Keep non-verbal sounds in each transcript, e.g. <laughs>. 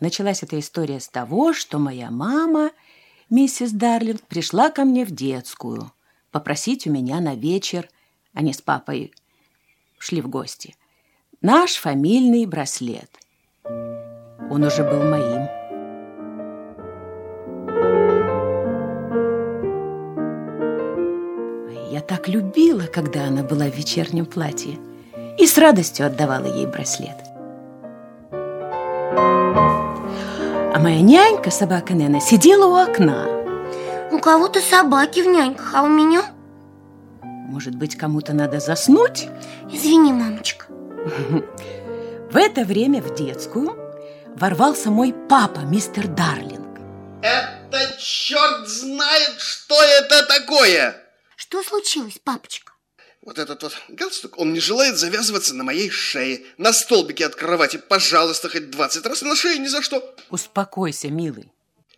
Началась эта история с того, что моя мама, миссис Дарлинг, пришла ко мне в детскую попросить у меня на вечер, они с папой шли в гости, наш фамильный браслет. Он уже был моим. Я так любила, когда она была в вечернем платье, и с радостью отдавала ей браслет. А моя нянька, собака Нена, сидела у окна. У кого-то собаки в няньках, а у меня? Может быть, кому-то надо заснуть? Извини, мамочка. В это время в детскую ворвался мой папа, мистер Дарлинг. Это черт знает, что это такое! Что случилось, папочка? Вот этот вот галстук, он не желает завязываться на моей шее, на столбике от кровати. Пожалуйста, хоть 20 раз на шее, ни за что. Успокойся, милый.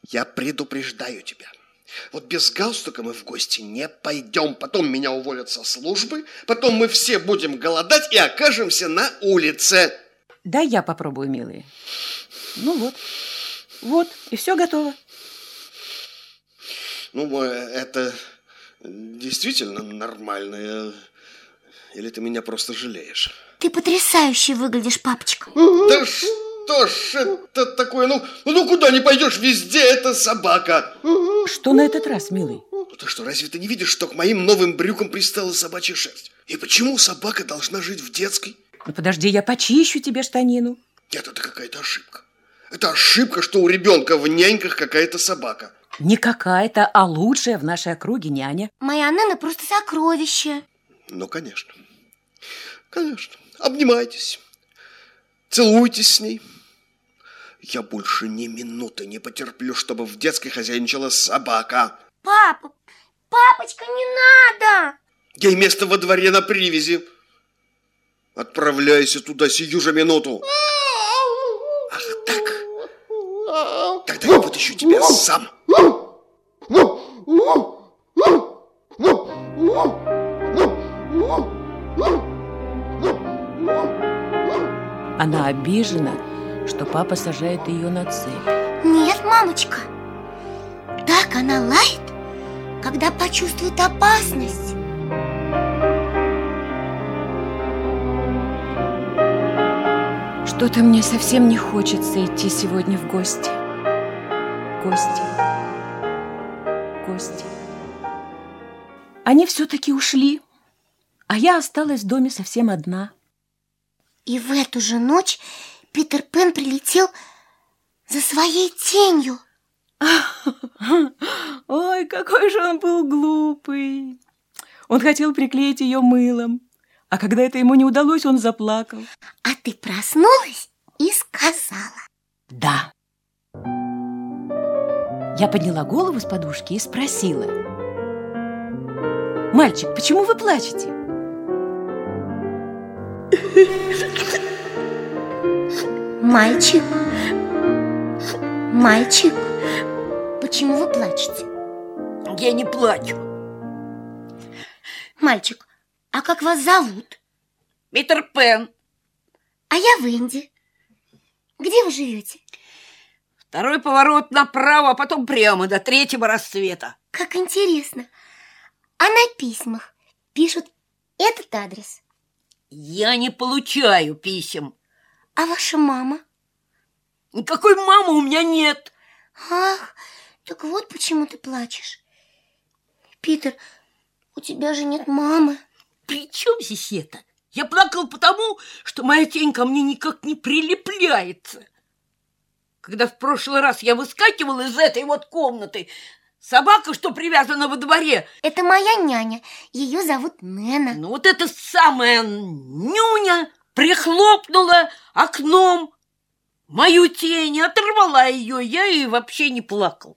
Я предупреждаю тебя. Вот без галстука мы в гости не пойдем. Потом меня уволят со службы. Потом мы все будем голодать и окажемся на улице. Да я попробую, милый. Ну вот. Вот, и все готово. Ну, это действительно нормально. Или ты меня просто жалеешь? Ты потрясающе выглядишь, папочка. Да что ж это такое? Ну, ну куда не пойдешь, везде это собака. Что на этот раз, милый? Ну ты что, разве ты не видишь, что к моим новым брюкам пристала собачья шерсть? И почему собака должна жить в детской? Ну подожди, я почищу тебе штанину. Нет, это какая-то ошибка. Это ошибка, что у ребенка в няньках какая-то собака. Не какая-то, а лучшая в нашей округе няня. Моя Нена просто сокровище. Ну, конечно. Конечно. Обнимайтесь. Целуйтесь с ней. Я больше ни минуты не потерплю, чтобы в детской хозяйничала собака. Папа, папочка, не надо! Ей место во дворе на привязи. Отправляйся туда сию же минуту. Ах так? Тогда я вытащу тебя сам. Она обижена, что папа сажает ее на цепь. Нет, мамочка. Так она лает, когда почувствует опасность. Что-то мне совсем не хочется идти сегодня в гости. Гости. Гости. Они все-таки ушли, а я осталась в доме совсем одна. И в эту же ночь Питер Пен прилетел за своей тенью. <laughs> Ой, какой же он был глупый. Он хотел приклеить ее мылом. А когда это ему не удалось, он заплакал. А ты проснулась и сказала. Да. Я подняла голову с подушки и спросила. Мальчик, почему вы плачете? Мальчик, мальчик, почему вы плачете? Я не плачу. Мальчик, а как вас зовут? Питер Пен. А я Венди. Где вы живете? Второй поворот направо, а потом прямо до третьего рассвета. Как интересно. А на письмах пишут этот адрес. Я не получаю писем. А ваша мама? Никакой мамы у меня нет. Ах, так вот почему ты плачешь. Питер, у тебя же нет мамы. При чем здесь это? Я плакал потому, что моя тень ко мне никак не прилепляется. Когда в прошлый раз я выскакивал из этой вот комнаты, собака, что привязана во дворе... Это моя няня, ее зовут Нена. Ну вот эта самая нюня прихлопнула окном мою тень, оторвала ее, я и вообще не плакал.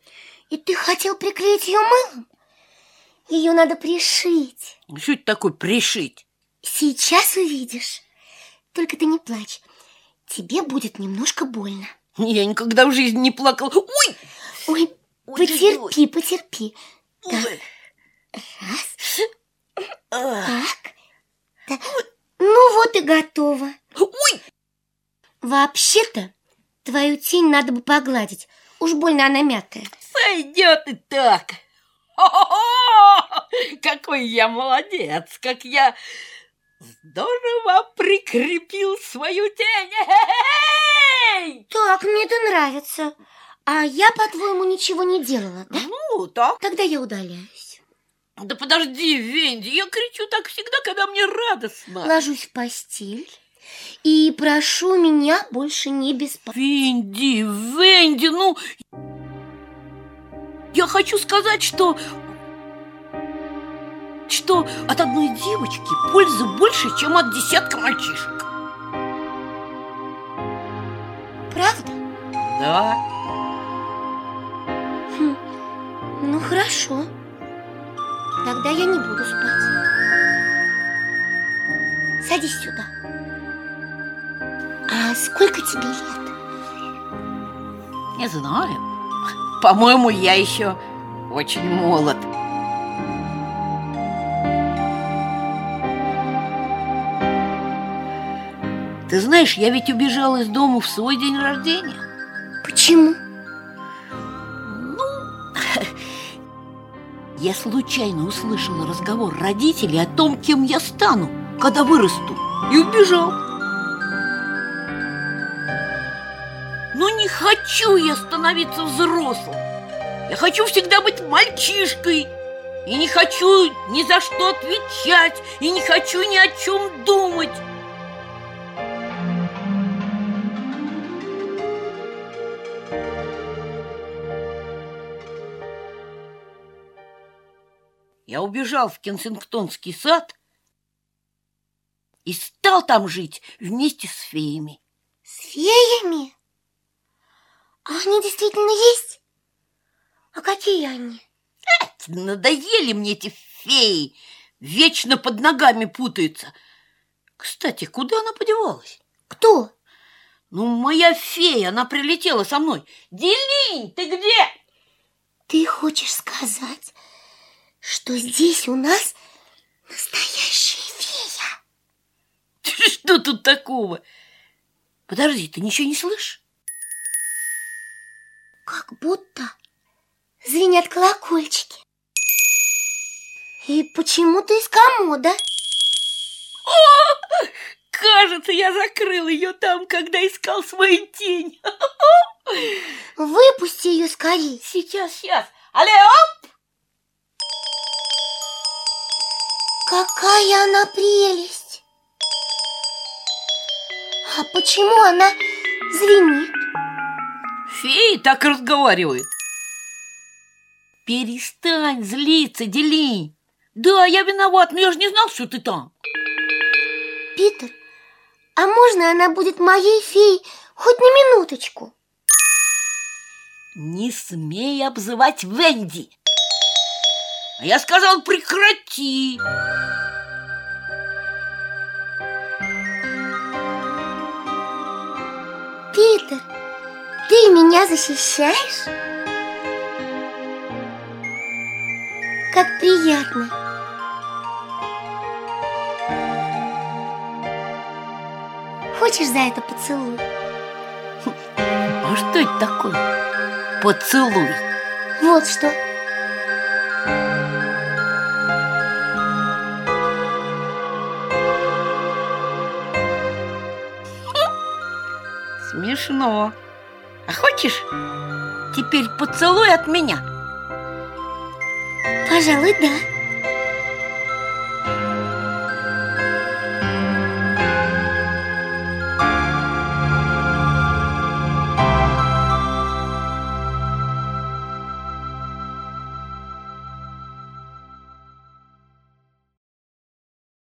И ты хотел приклеить ее мылом? Ее надо пришить. Что это такое пришить? Сейчас увидишь. Только ты не плачь. Тебе будет немножко больно. Я никогда в жизни не плакал. Ой! Ой, Ой, потерпи, потерпи. Так, раз, так. так. Ну вот и готово. Ой! Вообще-то Твою тень надо бы погладить. Уж больно она мятая. Сойдет и так. О-хо-хо! <laughs> Какой я молодец, как я здорово прикрепил свою тень. <laughs> Так, мне это нравится. А я, по-твоему, ничего не делала, да? Ну, так. Тогда я удаляюсь. Да подожди, Венди, я кричу так всегда, когда мне радостно. Ложусь в постель и прошу меня больше не беспокоить. Венди, Венди, ну... Я хочу сказать, что... Что от одной девочки пользы больше, чем от десятка мальчишек. Правда? Да. Ну хорошо. Тогда я не буду спать. Садись сюда. А сколько тебе лет? Не знаю. По-моему, я еще очень молод. Ты знаешь, я ведь убежал из дома в свой день рождения. Почему? Я случайно услышала разговор родителей о том, кем я стану, когда вырасту, и убежал. Но не хочу я становиться взрослым. Я хочу всегда быть мальчишкой. И не хочу ни за что отвечать, и не хочу ни о чем думать. Я убежал в Кенсингтонский сад и стал там жить вместе с феями. С феями? А они действительно есть? А какие они? Ать, надоели мне эти феи, вечно под ногами путаются. Кстати, куда она подевалась? Кто? Ну, моя фея, она прилетела со мной. Делинь, ты где? Ты хочешь сказать, что здесь у нас настоящая фея? <laughs> Что тут такого? Подожди, ты ничего не слышишь? Как будто звенят колокольчики. И почему-то из комода. О, кажется, я закрыл ее там, когда искал свою тень. <laughs> Выпусти ее скорее. Сейчас, сейчас. Алле, оп! Какая она прелесть! А почему она звенит? Феи так разговаривают. Перестань злиться, Дели. Да, я виноват, но я же не знал, что ты там. Питер, а можно она будет моей феей хоть на минуточку? Не смей обзывать Венди. А я сказал, прекрати. Питер, ты меня защищаешь? Как приятно. Хочешь за это поцелуй? А что это такое? Поцелуй. Вот что. Смешно. А хочешь теперь поцелуй от меня? Пожалуй, да.